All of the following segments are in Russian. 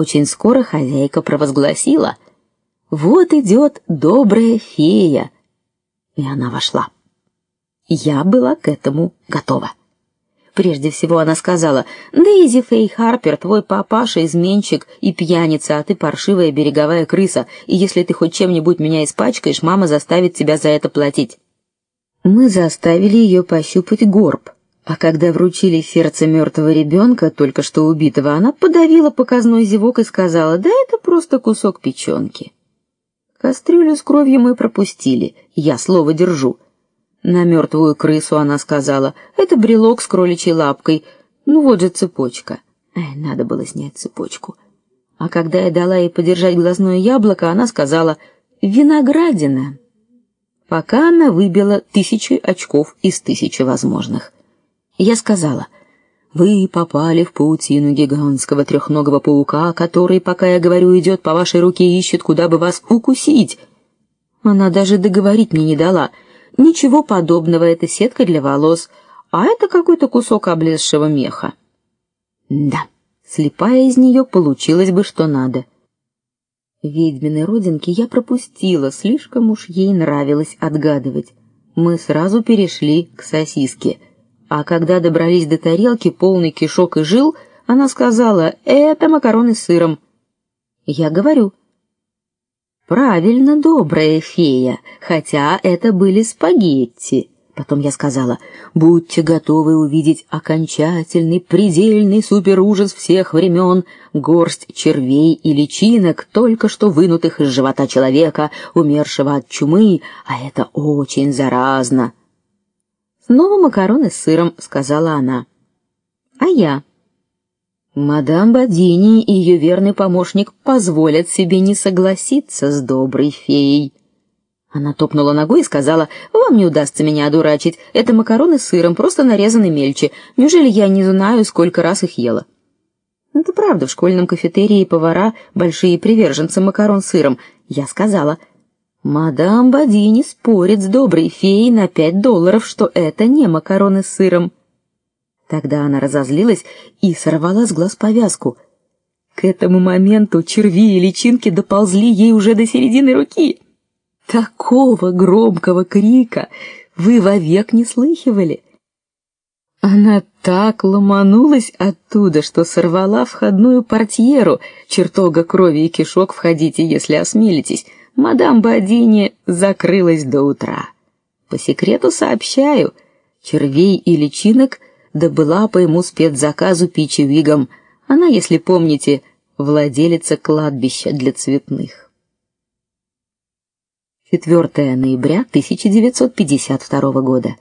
Очень скоро хозяйка провозгласила: "Вот идет добрая фея". И она вошла. Я была к этому готова. Прежде всего она сказала: "Дейзи Фей Харпер, твой папаша изменщик и пьяница, а ты паршивая береговая крыса, и если ты хоть чем-нибудь меня испачкаешь, мама заставит тебя за это платить". Мы заставили ее пощупать горб. А когда вручили сердце мертвого ребенка, только что убитого, она подавила показной зевок и сказала: "Да это просто кусок печенки». Кастрюлю с кровью мы пропустили. Я слово держу. На мертвую крысу она сказала: "Это брелок с кроличьей лапкой. Ну вот же цепочка". Ай, надо было снять цепочку. А когда я дала ей подержать глазное яблоко, она сказала: "Виноградина". Пока она выбила тысячи очков из тысячи возможных. Я сказала: "Вы попали в паутину гигантского трехногого паука, который, пока я говорю, идет по вашей руке и ищет, куда бы вас укусить". Она даже договорить мне не дала. Ничего подобного, это сетка для волос, а это какой-то кусок облезшего меха. Да, слепая из нее получилось бы что надо. Ведьмины родинки я пропустила, слишком уж ей нравилось отгадывать. Мы сразу перешли к сосиске. А когда добрались до тарелки, полной кишок и жил, она сказала: "Это макароны с сыром". Я говорю: Правильно, добрая фея, хотя это были спагетти. Потом я сказала: "Будьте готовы увидеть окончательный, предельный суперужас всех времен, горсть червей и личинок, только что вынутых из живота человека, умершего от чумы, а это очень заразно". "Снова макароны с сыром", сказала она. А я Мадам Бадини и ее верный помощник позволят себе не согласиться с доброй феей. Она топнула ногой и сказала: "Вам не удастся меня одурачить. Это макароны с сыром, просто нарезаны мельче. Неужели я не знаю, сколько раз их ела?" Это правда, в школьном кафетерии повара большие приверженцы макарон с сыром. Я сказала: "Мадам Бадини спорит с доброй феей на пять долларов, что это не макароны с сыром". Тогда она разозлилась и сорвала с глаз повязку. К этому моменту черви и личинки доползли ей уже до середины руки. Такого громкого крика вы вовек не слыхивали. Она так ломанулась оттуда, что сорвала входную портьеру. Чертога крови и кишок входите, если осмелитесь. Мадам Бадини закрылась до утра. По секрету сообщаю, червей и личинок добыла по ему спецзаказу Пичи Вигом. Она, если помните, владелица кладбища для цветных. 4 ноября 1952 года.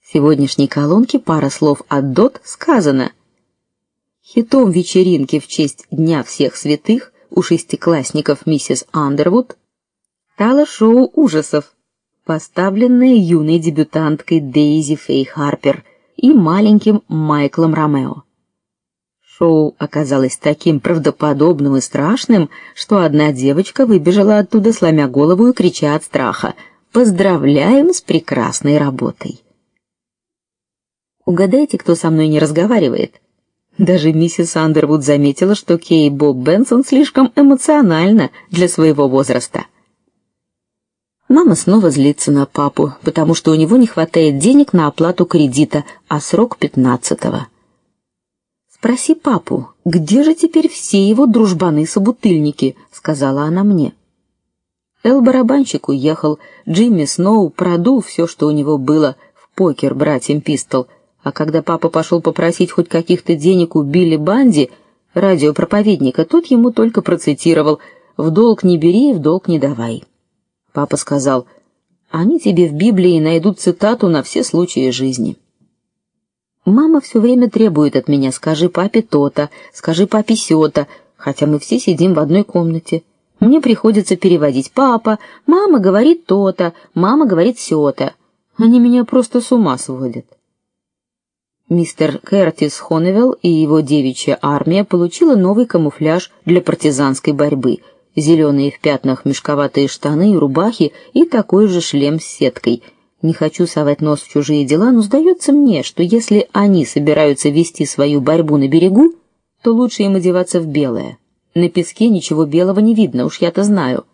В сегодняшней колонке пара слов от Дот сказано. Хитом вечеринки в честь Дня всех святых у шестиклассников миссис Андервуд стало шоу ужасов, поставленное юной дебютанткой Дейзи Фей Харпер и маленьким Майклом Ромео. Шоу оказалось таким правдоподобным и страшным, что одна девочка выбежала оттуда, сломя голову и крича от страха: "Поздравляем с прекрасной работой!" Угадайте, кто со мной не разговаривает? Даже миссис Андервуд заметила, что Кей Боб Бенсон слишком эмоциональна для своего возраста. Мама снова злится на папу, потому что у него не хватает денег на оплату кредита, а срок пятнадцатого. Спроси папу, где же теперь все его дружбаны-собутыльники, сказала она мне. Эл барабанщик уехал, Джимми Сноу продул все, что у него было в покер братьям Пистол, а когда папа пошел попросить хоть каких-то денег у Билли Банди, радиопроповедника, тот ему только процитировал: "В долг не бери, в долг не давай". Папа сказал: "Они тебе в Библии найдут цитату на все случаи жизни". Мама все время требует от меня: "Скажи папе то-то, скажи папе сё-то", хотя мы все сидим в одной комнате. Мне приходится переводить: "Папа, мама говорит то-то, мама говорит сё-то". Они меня просто с ума сводят. Мистер Кертис Хоневелл и его девичья армия получила новый камуфляж для партизанской борьбы зеленые в пятнах мешковатые штаны и рубахи и такой же шлем с сеткой. Не хочу совать нос в чужие дела, но сдается мне, что если они собираются вести свою борьбу на берегу, то лучше им одеваться в белое. На песке ничего белого не видно, уж я-то знаю.